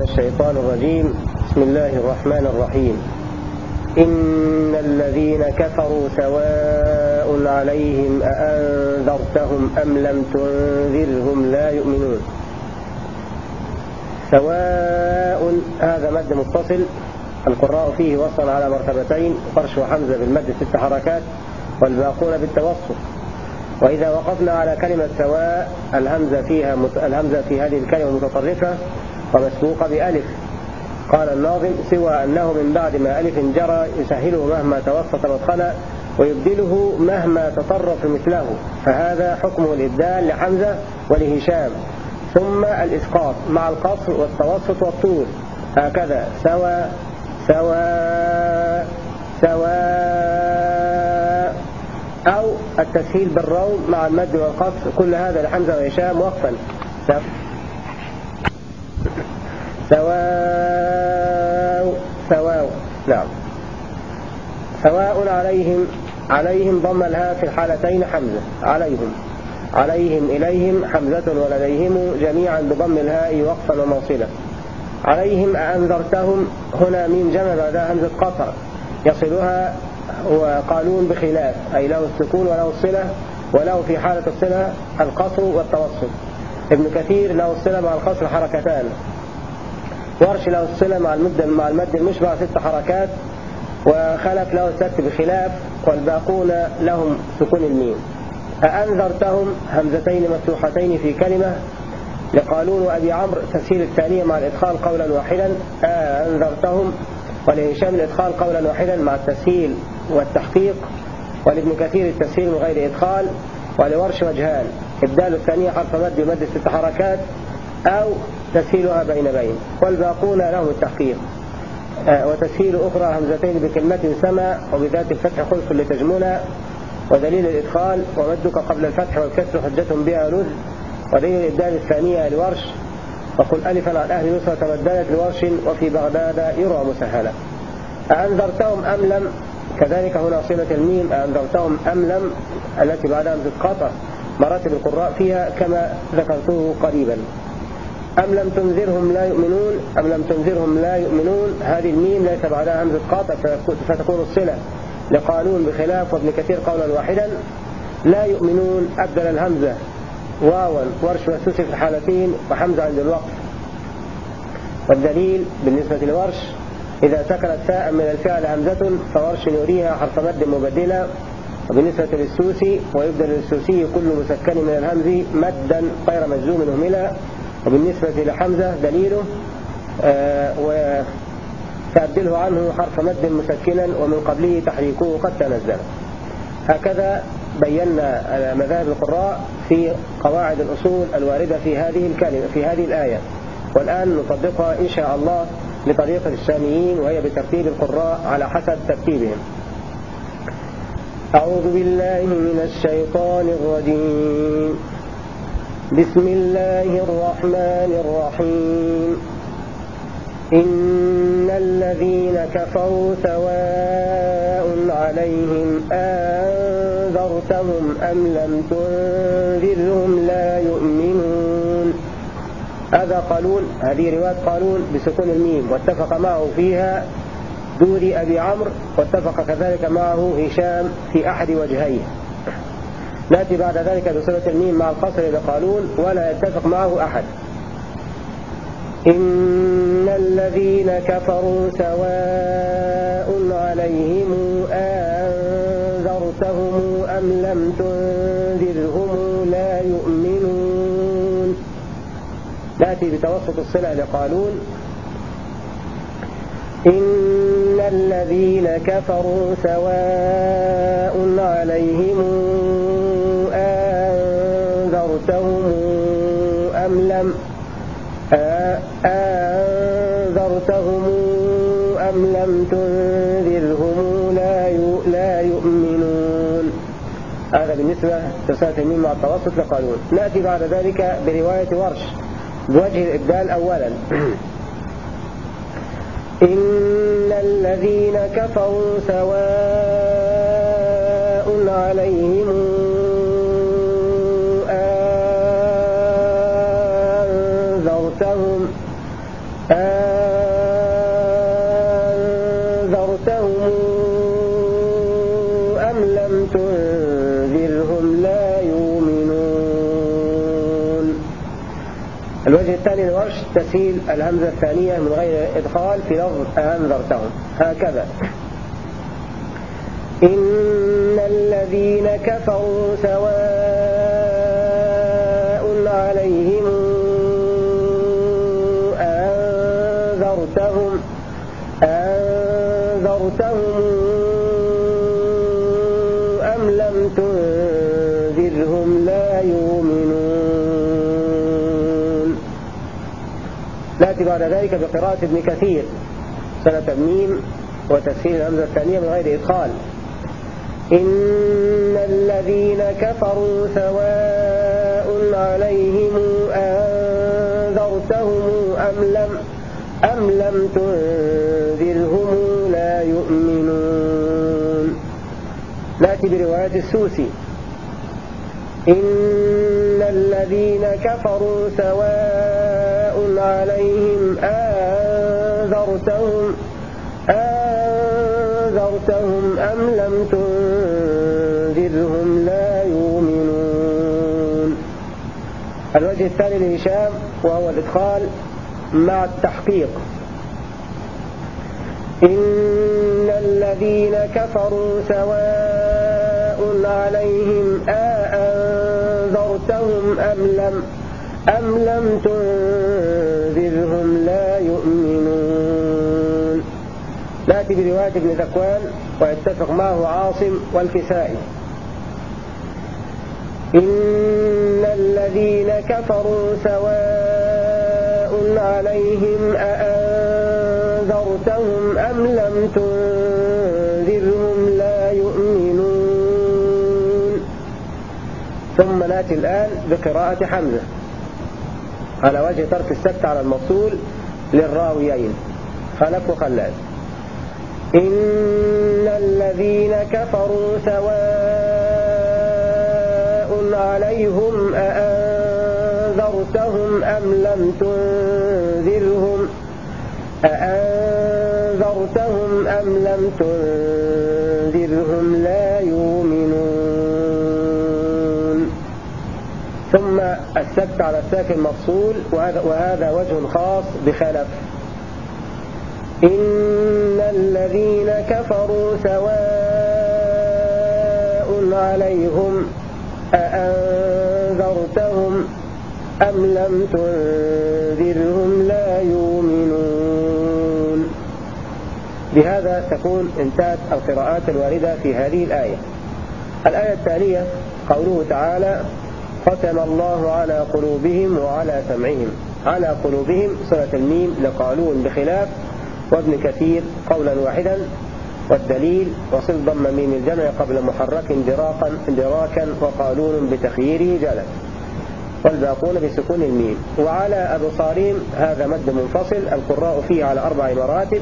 الشيطان الرجيم. بسم الله الرحمن الرحيم. إن الذين كفروا سواء عليهم أأنذرتهم أم لم تنذرهم لا يؤمنون. سواء هذا مد متصل. القراء فيه وصل على مرتبتين. فرش وحمزة بالمد ست حركات والباقون بالتوسط وإذا وقفنا على كلمة سواء الهمزة فيها الهمزة في هذه الكلمة متطرفة. ومسبوقة بألف. قال الناظم سوى أنه من بعد ما ألف جرى يسهله مهما توسط مدخلا ويبدله مهما تطرف مثله. فهذا حكمه الإبدال لحمزة ولهشام. ثم الإسقاط مع القصر والتوسط والطول. هكذا. سوى سوى سوى أو التسهيل بالروم مع المد والقصر. كل هذا لحمزة وهشام وقفا سواء سواء نعم. سواء عليهم عليهم ضم الهاء في الحالتين حمزة. عليهم. عليهم إليهم حمزة ولديهم جميعا بضم الهاء وقفا وموصلة عليهم أأنذرتهم؟ هنا ميم جمع بعدها همزة قطع. يصلها وقالون بخلاف أي له السكون وله الصلة وله في حالة الصلة القصر والتوسط ابن كثير له الصلة مع القصر حركتان. ورش له الصلة مع المد مع المد المشبع ست حركات وخلف له السكت بخلاف والباقون لهم سكون الميم. أأنذرتهم همزتين مفتوحتين في كلمة لقالون وأبي عمرو تسهيل الثانية مع الإدخال قولا واحدا. أأنذرتهم ولهشام الإدخال قولا واحدا مع التسهيل والتحقيق ولابن كثير التسهيل من غير إدخال ولورش وجهان. إبدال الثانية حرف مد يمد ست حركات أو تسهيلها بين بين. والباقون لهم التحقيق. آه، وتسهيل أخرى همزتين بكلمة سما وبذات الفتح خلف لتجملا ودليل الإدخال ومدك قبل الفتح والكسر حجة بها لذ. ودليل الإبدال الثانية لورش وقل ألفا عن أهل مصر تبدلت لورش وفي بغداد يرى مسهلا. أأنذرتهم أم لم؟ كذلك هنا صلة الميم أنذرتهم أم لم؟ التي بعدها همزة مراتب القراء فيها كما ذكرته قريبا. أم لم تنذرهم لا يؤمنون؟ أم لم تنذرهم لا يؤمنون؟ هذه الميم ليس بعدها همزة قاطع فتكون الصلة لقالون بخلاف وابن كثير قولا واحدا. لا يؤمنون أبدل الهمزة واوا ورش والسوسي في الحالتين وحمزة عند الوقف. والدليل بالنسبة لورش إذا سكنت ساء من الفعل همزة فورش يريها حرف مد مبدلا وبالنسبة للسوسي ويبدل للسوسي كل مسكن من الهمز مدا غير مجزوم هملا وبالنسبة لحمزة دليله آه وتأبدله عنه حرف مد مسكنا ومن قبله تحريكه قد تنزل. هكذا بينا مذاهب القراء في قواعد الأصول الواردة في هذه الكلمة في هذه الآية. والآن نطبقها إن شاء الله لطريقة الشاميين وهي بترتيب القراء على حسب ترتيبهم. أعوذ بالله من الشيطان الرجيم. بسم الله الرحمن الرحيم. إن الذين كفروا سواء عليهم أنذرتهم أم لم تنذرهم لا يؤمنون. هذا قالون هذه رواية قالون بسكون الميم واتفق معه فيها دوري أبي عمرو واتفق كذلك معه هشام في أحد وجهيه. نأتي بعد ذلك بصلة الميم مع القصر لقالون ولا يتفق معه أحد. إن الذين كفروا سواء عليهم أنذرتهم أم لم تنذرهم لا يؤمنون. نأتي بتوسط الصلة لقالون. إن الذين كفروا سواء عليهم أنذرتهم أم لم أنذرتهم أم لم تنذرهم لا لا يؤمنون. هذا بالنسبة لرسالة الميم مع التوسط لقالون نأتي بعد ذلك برواية ورش بوجه الإبدال أولا. إن الذين كفروا سواء عليهم لم تنذرهم لا يؤمنون. الوجه الثاني لورش تسهيل الهمزة الثانية من غير إدخال في لفظ أنذرتهم. هكذا. إن الذين كفروا سواء عليهم نأتي بعد ذلك بقراءة ابن كثير سنة الميم وتسهيل الهمزة الثانية من غير إدخال. إن الذين كفروا سواء عليهم أنذرتهم أم لم أم لم تنذرهم لا يؤمنون. نأتي برواية السوسي. إن الذين كفروا سواء عليهم أنذرتهم أنذرتهم أم لم تنذرهم؟ لا يؤمنون. الوجه الثاني لهشام وهو الإدخال مع التحقيق. إن الذين كفروا سواء عليهم أأنذرتهم أم لم أم لم تنذرهم لا يؤمنون. نأتي برواية ابن ذكوان ويتفق معه عاصم والكسائي. إن الذين كفروا سواء عليهم أأنذرتهم أم لم تنذرهم لا يؤمنون. ثم نأتي الآن بقراءة حمزة. على وجه ترك السبت على الموصول للراويين. خلف وخلاد إن الذين كفروا سواء عليهم أأنذرتهم أم لم تنذرهم؟ أأنذرتهم أم لم تنذرهم؟ لا يؤمنون ثم السبت على الساكن مفصول وهذا, وهذا وجه خاص بخلف. إن الذين كفروا سواء عليهم أأنذرتهم أم لم تنذرهم لا يؤمنون. بهذا تكون انتهت القراءات الواردة في هذه الآية. الآية التالية قوله تعالى ختم الله على قلوبهم وعلى سمعهم. على قلوبهم صلة الميم لقالون بخلاف وابن كثير قولا واحدا والدليل وصل ضم ميم الجمع قبل محرك دراقا دراكا وقالون بتخييره جلا والباقون بسكون الميم. وعلى أبصارهم هذا مد منفصل القراء فيه على أربع مراتب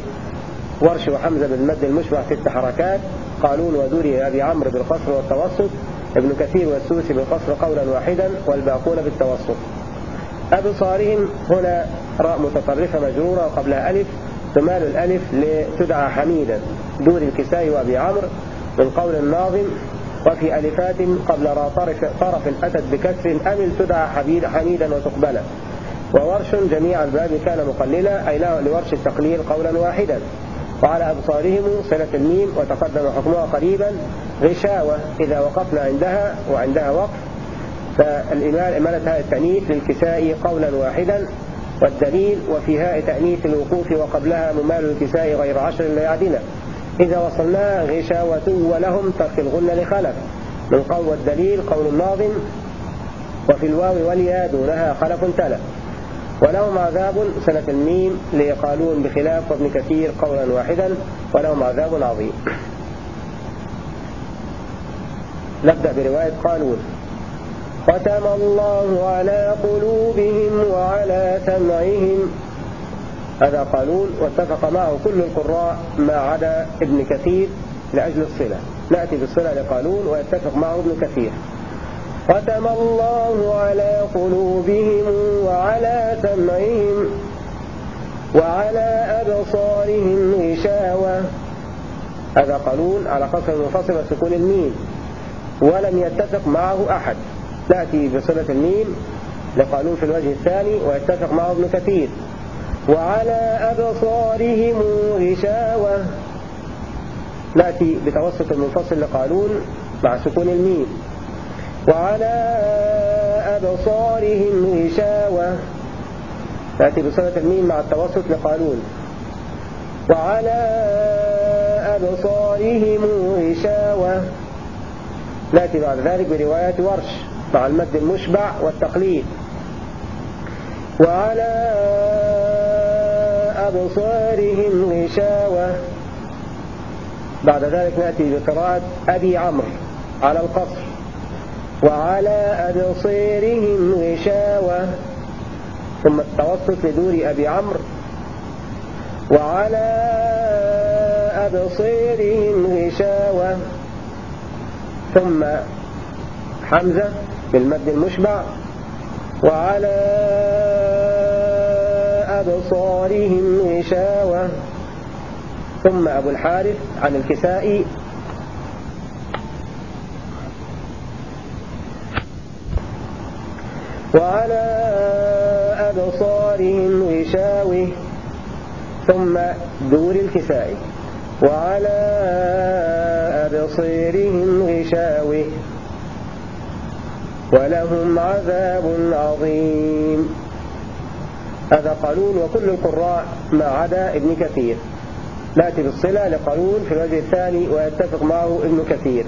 ورش وحمزة بالمد المشبع ست حركات قالون ودوري أبي عمرو بالقصر والتوسط ابن كثير والسوسي بالقصر قولا واحدا والباقون بالتوسط. أبصارهم هنا راء متطرفة مجرورة وقبلها ألف تمال الألف لتدعى حميدا دور الكساء وأبي عمرو من قول الناظم وفي ألفات قبل را طرف, طرف أتت بكسر أمل تدعى حميدا وتقبلا. وورش جميع الباب كان مقللا أي لورش التقليل قولا واحدا. وعلى أبصارهم صلة الميم وتقدم حكمها قريبا غشاوة إذا وقفنا عندها وعندها وقف. فالإمالة هذا التأنيث للكساء قولا واحدا والدليل وفي هاء تأنيث الوقوف وقبلها ممال الكساء غير عشر لا يعدنا إذا وصلنا غشاوة ولهم ترك الغنة لخلف من قول والدليل قول الناظم وفي الواو والياء دونها خلف تلا. ولهم عذاب سنة الميم ليقالون بخلاف وابن كثير قولا واحدا ولهم عذاب عظيم. نبدأ برواية قالون. ختم الله على قلوبهم وعلى سمعهم. هذا قانون واتفق معه كل القراء ما عدا ابن كثير لأجل الصلة. نأتي بالصلة لقانون ويتفق معه ابن كثير. ختم الله على قلوبهم وعلى سمعهم وعلى أبصارهم غشاوة. هذا قانون على قصر المنفصل وسكون الميم ولم يتفق معه أحد. تأتي بصلة الميم لقانون في الوجه الثاني ويتفق معه ابن كثير. وعلى أبصارهم غشاوة. نأتي بتوسط المنفصل لقانون مع سكون الميم. وعلى أبصارهم غشاوة. نأتي بصلة الميم مع التوسط لقانون وعلى أبصارهم غشاوة. نأتي بعد ذلك برواية ورش مع المد المشبع والتقليد. وعلى أبصارهم غشاوة. بعد ذلك نأتي بقراءة أبي عمرو على القصر. وعلى أبصيرهم غشاوة. ثم التوسط لدور أبي عمرو. وعلى أبصيرهم غشاوة. ثم حمزة بالمد المشبع. وعلى أبصارهم غشاوة. ثم أبو الحارث عن الكسائي. وعلى أبصارهم غشاوة ثم دور الكسائي وعلى أبصيرهم غشاوة ولهم عذاب عظيم. هذا قانون وكل القراء ما عدا ابن كثير. نأتي بالصلة لقانون في الوجه الثاني ويتفق معه ابن كثير.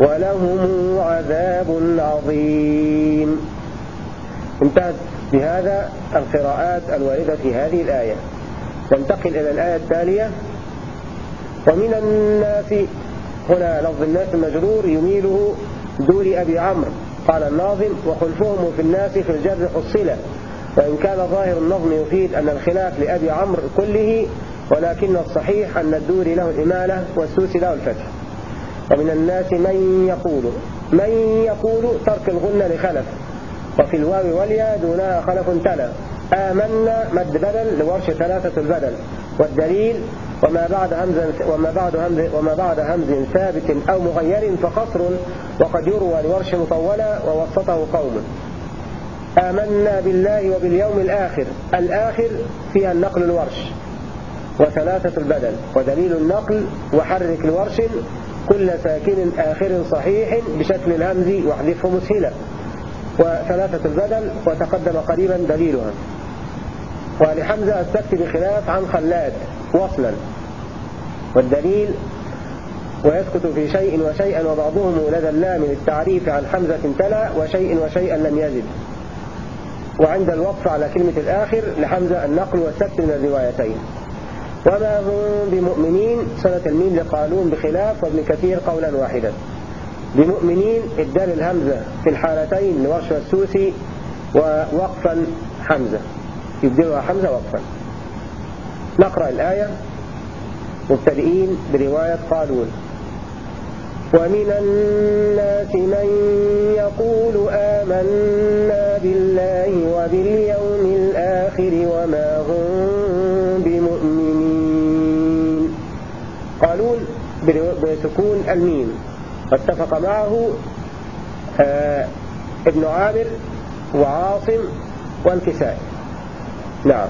ولهم عذاب عظيم. انتهت بهذا القراءات الواردة في هذه الآية. ننتقل إلى الآية التالية. ومن الناس هنا لفظ الناس المجرور يميله دور أبي عمرو. قال الناظم وخلفهم في الناس في الجر حصلة وإن كان ظاهر النظم يفيد أن الخلاف لأبي عمرو كله ولكن الصحيح أن الدور له الإمالة والسوسي له الفتح. ومن الناس من يقول من يقول ترك الغنة لخلف وفي الواو واليا دونها خلف تلا. آمنا مد بدل لورش ثلاثة البدل. والدليل وما بعد همز وما بعد همز وما بعد همز ثابت أو مغير فقصر وقد يروى لورش مطولا ووسطه قوم. آمنا بالله وباليوم الآخر. الآخر فيها النقل الورش وثلاثة البدل. ودليل النقل وحرك الورش كل ساكن آخر صحيح بشكل الهمز واحذفه مسهلا. وثلاثة البدل وتقدم قريبا دليلها. ولحمزة السكت بخلاف عن خلاد وصلا. والدليل ويسكت في شيء وشيئا وبعضهم لدى اللام للتعريف عن حمزة تلا وشيء وشيئا لم يزد وعند الوقف على كلمة الآخر لحمزة النقل والسكت من الروايتين. وما هم بمؤمنين؟ سنة الميم لقالون بخلاف وابن كثير قولا واحدا. بمؤمنين ابدال الهمزة في الحالتين لورش السوسي ووقفا حمزة. يبدلها حمزة وقفا نقرأ الآية. مبتدئين برواية قالون. ومن الناس من يقول آمنا بالله وباليوم الآخر وما هم بمؤمنين. قالون بسكون الميم. واتفق معه آه ابن عامر وعاصم والكسائي. نعم.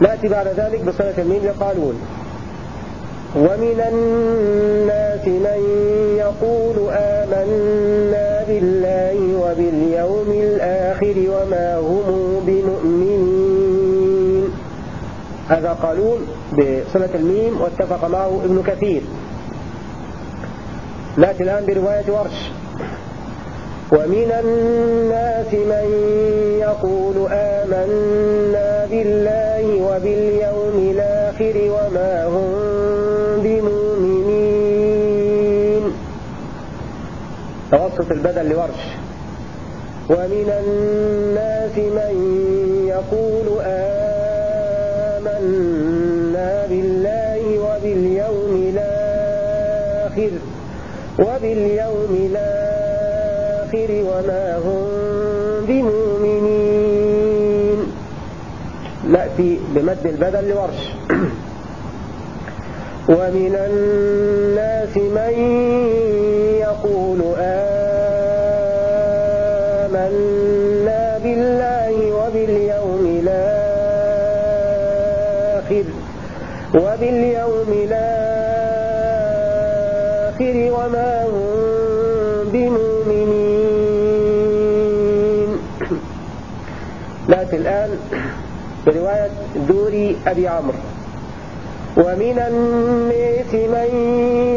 نأتي بعد ذلك بصلة الميم لقالون ومن الناس من يقول آمنا بالله وباليوم الآخر وما هم بمؤمنين. هذا قالون بصلة الميم واتفق معه ابن كثير. نأتي الآن برواية ورش. ومن الناس من يقول آمنا بالله وباليوم الآخر وما هم بمؤمنين. توسط البدل لورش. ومن الناس من يقول آمنا بالله وباليوم الآخر. وباليوم الآخر وما هم بمؤمنين. نأتي بمد البدل لورش. ومن الناس من يقول آمنا بالله وباليوم الآخر. وباليوم الآخر نأتي الآن برواية دوري أبي عمرو. ومن الناس من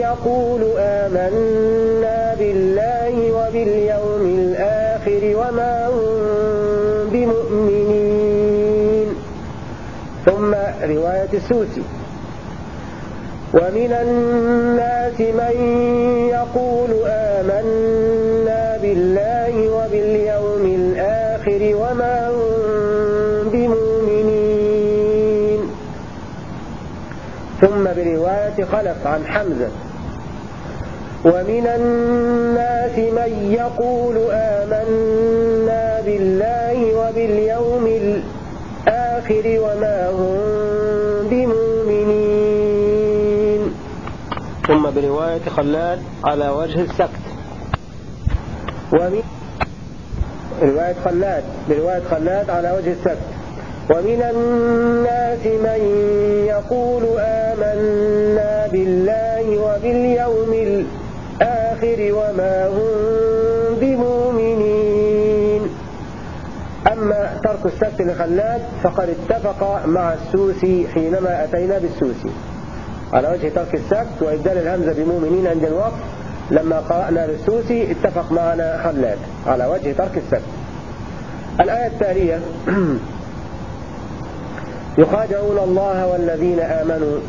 يقول آمنا بالله وباليوم الآخر وما هم بمؤمنين. ثم رواية السوسي. ومن الناس من يقول آمنا برواية خلف عن حمزة. ومن الناس من يقول آمنا بالله وباليوم الآخر وما هم بمؤمنين. ثم برواية خلاد على وجه السكت ومن رواية خلاد برواية خلاد على وجه السكت ومن الناس من يقول آمنا بالله وباليوم الآخر وما هم بمؤمنين. أما ترك السبت لخلاد فقد اتفق مع السوسي حينما أتينا بالسوسي. على وجه ترك السبت وإبدال الهمزة بمؤمنين عند الوقت لما قرأنا للسوسي اتفق معنا خلاد. على وجه ترك السبت. الآية التالية يخادعون الله والذين آمنوا.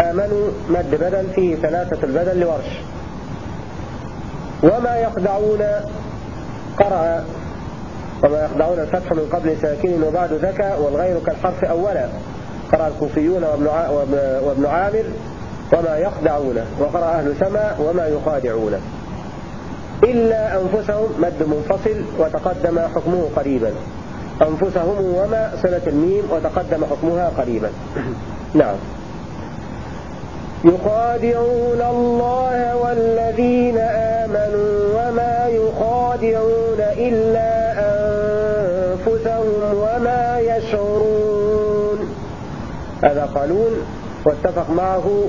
آمنوا مد بدل فيه ثلاثة البدل لورش. وما يخدعون قرأ. وما يخدعون الفتح من قبل ساكن وبعد ذكى والغير كالحرف أولا. قرأ الكوفيون وابن عامر. وما يخدعون. وقرأ أهل سما وما يخادعون. إلا أنفسهم مد منفصل وتقدم حكمه قريبا. أنفسهم وما صلة الميم وتقدم حكمها قريبا. نعم. يخادعون الله والذين آمنوا وما يخادعون إلا أنفسهم وما يشعرون. هذا قالون واتفق معه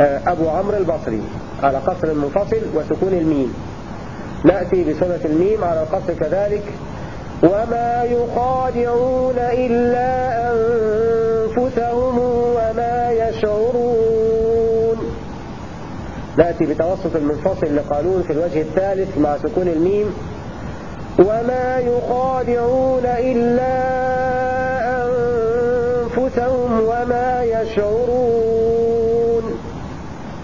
آه، أبو عمرو البصري على قصر المنفصل وسكون الميم. نأتي بصلة الميم على القصر كذلك. وما يخادعون إلا أنفسهم وما يشعرون. نأتي بتوسط المنفصل لقانون في الوجه الثالث مع سكون الميم. وما يخادعون إلا أنفسهم وما يشعرون.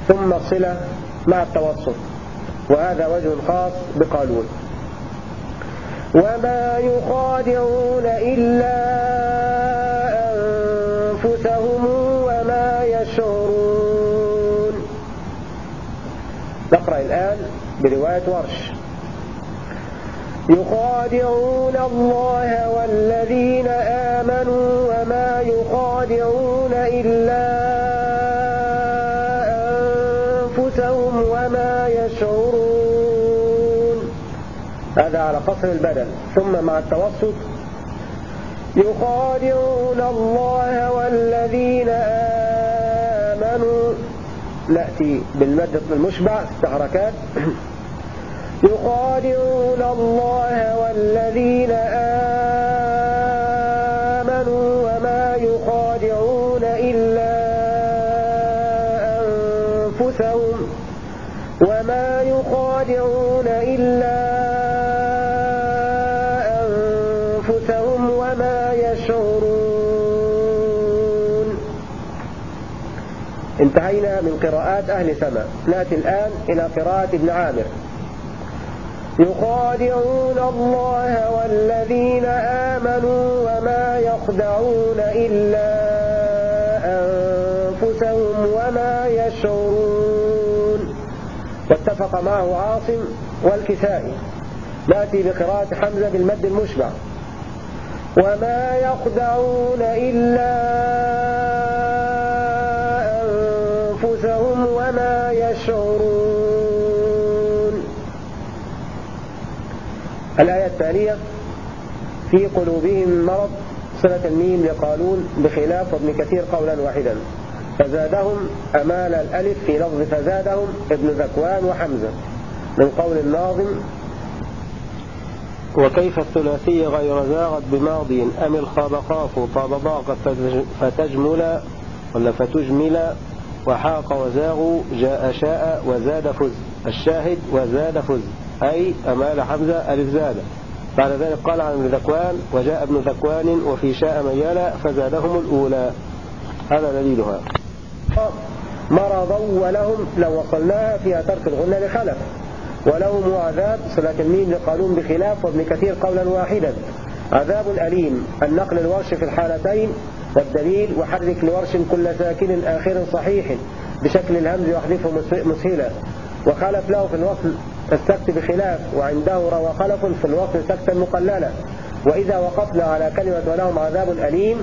ثم الصلة مع التوسط. وهذا وجه خاص بقالون وما يخادعون إلا أنفسهم وما يشعرون. نقرأ الآن برواية ورش يخادعون الله والذين هذا على قصر البدن ثم مع التوسط يخادعون الله والذين آمنوا. نأتي بالمد المشبع ست حركات يخادعون الله والذين آمنوا. انتهينا من قراءات أهل سماء. نأتي الآن إلى قراءة ابن عامر. يخادعون الله والذين آمنوا وما يخدعون إلا أنفسهم وما يشعرون. واتفق معه عاصم والكسائي. نأتي بقراءة حمزة بالمد المشبع. وما يخدعون إلا الآية التالية في قلوبهم مرض صلة الميم لقالون بخلاف وابن كثير قولا واحدا. فزادهم أمال الألف في لفظ فزادهم ابن ذكوان وحمزة. من قول الناظم وكيف الثلاثي غير زاغت بماضي أم الخاب خاف طاب ضاق فتجمل ولا فتجمل وحاق وزاغ جاء شاء وزاد فز. الشاهد وزاد فز. أي أمال حمزة ألف زاد بعد ذلك قال عن ابن ذكوان وجاء ابن ذكوان وفي شاء ميالا فزادهم الأولى. هذا دليلها. مرضا ولهم لو وصلناها فيها ترك الغنى لخلف. ولهم عذاب صلاة الميم لقانون بخلاف وابن كثير قولا واحدا. عذاب أليم النقل الورش في الحالتين والدليل وحرك لورش كل ساكن آخر صحيح بشكل الهمز واحذفه مسهلا وخلف له في الوصل السكت بخلاف وعنده روى خلف في الوصل سكتا مقللا. وإذا وقفنا على كلمة ولهم عذاب أليم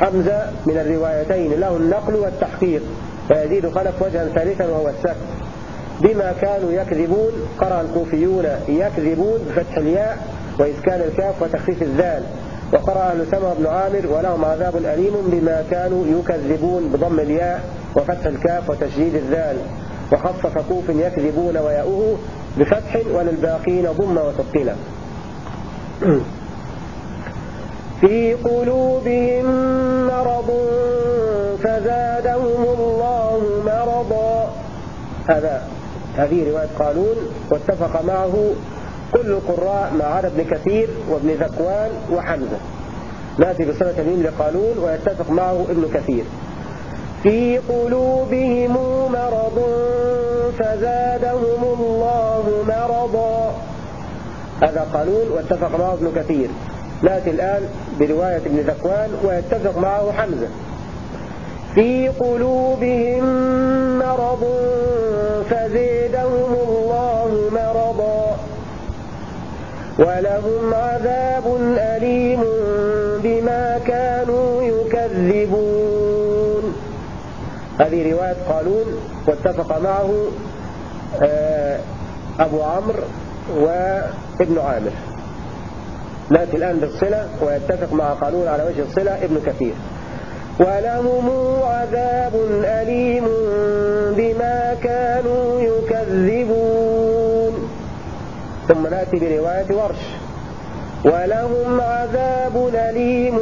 حمزة من الروايتين له النقل والتحقيق. فيزيد خلف وجها ثالثا وهو السكت بما كانوا يكذبون قرأ الكوفيون يكذبون بفتح الياء وإسكان الكاف وتخفيف الذال. وقرأ أهل سمع بن عامر ولهم عذاب أليم بما كانوا يكذبون بضم الياء وفتح الكاف وتشديد الذال. وخفف كوف يكذبون وياؤه بفتح وللباقين ضم وثقلا في قلوبهم مرض فزادهم الله مرضا. هذا هذه رواية قانون واتفق معه كل القراء ما عدا ابن كثير وابن ذكوان وحمزة. نأتي بصلة الميم لقانون ويتفق معه ابن كثير. في قلوبهم مرض فزادهم الله مرضا. هذا قانون واتفق معه ابن كثير. نأتي الآن برواية ابن ذكوان ويتفق معه حمزة. في قلوبهم مرض فزيدهم الله مرضا. ولهم عذاب أليم هذه رواية قالون واتفق معه آه، أبو عمرو وابن عامر. نأتي الآن بالصلة ويتفق مع قانون على وجه الصلة ابن كثير. ولهم عذاب أليم بما كانوا يكذبون. ثم نأتي برواية ورش. ولهم عذاب أليم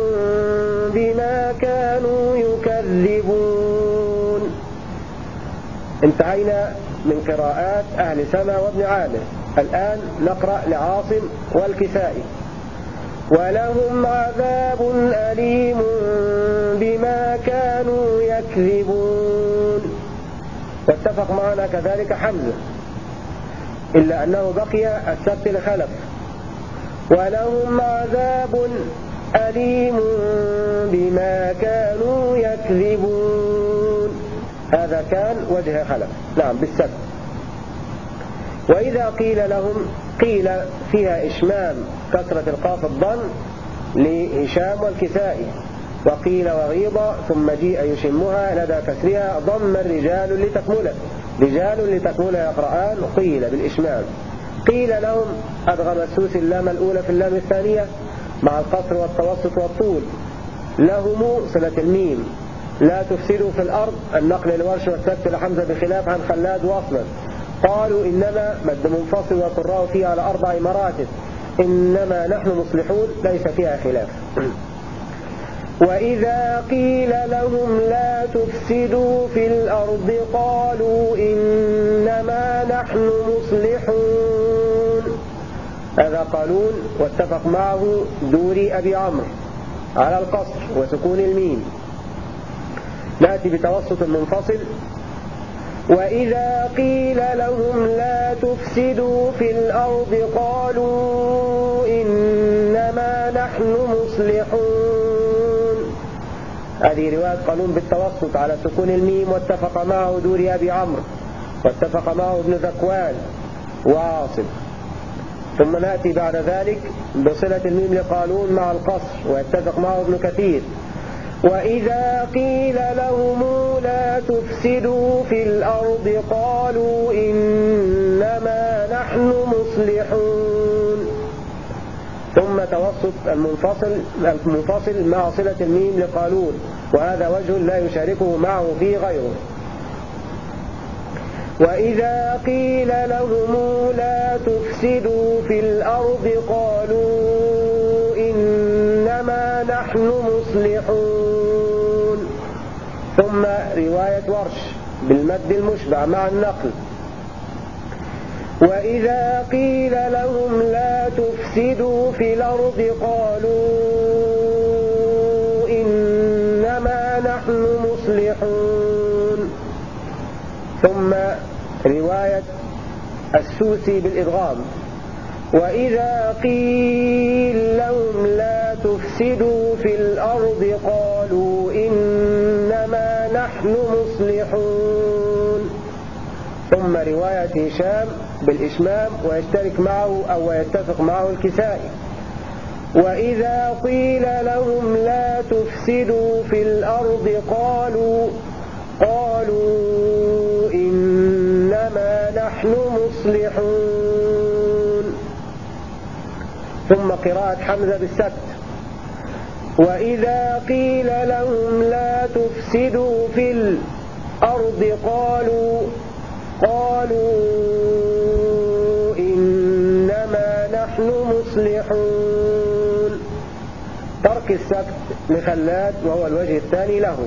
انتهينا من قراءات أهل سما وابن عامر. الآن نقرأ لعاصم والكسائي. ولهم عذاب أليم بما كانوا يكذبون. واتفق معنا كذلك حمزة. إلا أنه بقي السبت لخلف ولهم عذاب أليم بما كانوا يكذبون. هذا كان وجه خلف. نعم بالسبت وإذا قيل لهم قيل فيها إشمام كثرة القاف الضم لهشام والكسائي. وقيل وغيضة ثم جيء يشمها لدى كسرها ضم الرجال لتكمله. رجال لتكمله يقرآن قيل بالإشمام. قيل لهم أدغم السوس اللام الأولى في اللام الثانية مع القصر والتوسط والطول. لهم صلة الميم. لا تفسدوا في الأرض النقل الورش والسبت لحمزة بخلاف عن خلاد واصلا قالوا إنما مد منفصل وقراء فيه على أربع مراتب. إنما نحن مصلحون ليس فيها خلاف. وإذا قيل لهم لا تفسدوا في الأرض قالوا إنما نحن مصلحون. هذا قانون واتفق معه دوري أبي عمرو على القصر وسكون الميم. نأتي بتوسط منفصل. وإذا قيل لهم لا تفسدوا في الأرض قالوا إنما نحن مصلحون. هذه رواية قانون بالتوسط على سكون الميم واتفق معه دوري أبي عمرو واتفق معه ابن ذكوان. وعاصم ثم نأتي بعد ذلك بصلة الميم لقالون مع القصر ويتفق معه ابن كثير. وإذا قيل لهم لا تفسدوا في الأرض قالوا إنما نحن مصلحون. ثم توسط المنفصل المنفصل مع صلة الميم لقالون وهذا وجه لا يشاركه معه فيه غيره. وإذا قيل لهم لا تفسدوا في الأرض قالوا إنما نحن مصلحون. ثم رواية ورش بالمد المشبع مع النقل. وإذا قيل لهم لا تفسدوا في الأرض قالوا إنما نحن مصلحون. ثم رواية السوسي بالإدغام. وإذا قيل لهم لا تفسدوا في الأرض قالوا نحن مصلحون. ثم رواية هشام بالإشمام ويشترك معه أو يتفق معه الكسائي. وإذا قيل لهم لا تفسدوا في الأرض قالوا قالوا إنما نحن مصلحون. ثم قراءة حمزة بالسكت وإذا قيل لهم لا تفسدوا في الأرض قالوا قالوا إنما نحن مصلحون ترك السكت لخلاد وهو الوجه الثاني له.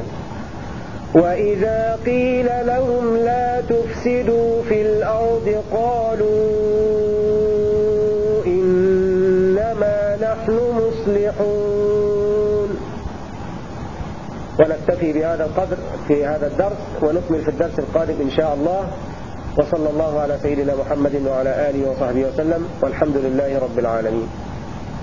وإذا قيل لهم لا تفسدوا في الأرض قالوا إنما نحن مصلحون ونكتفي بهذا القدر في هذا الدرس ونكمل في الدرس القادم إن شاء الله. وصلى الله على سيدنا محمد وعلى آله وصحبه وسلم والحمد لله رب العالمين.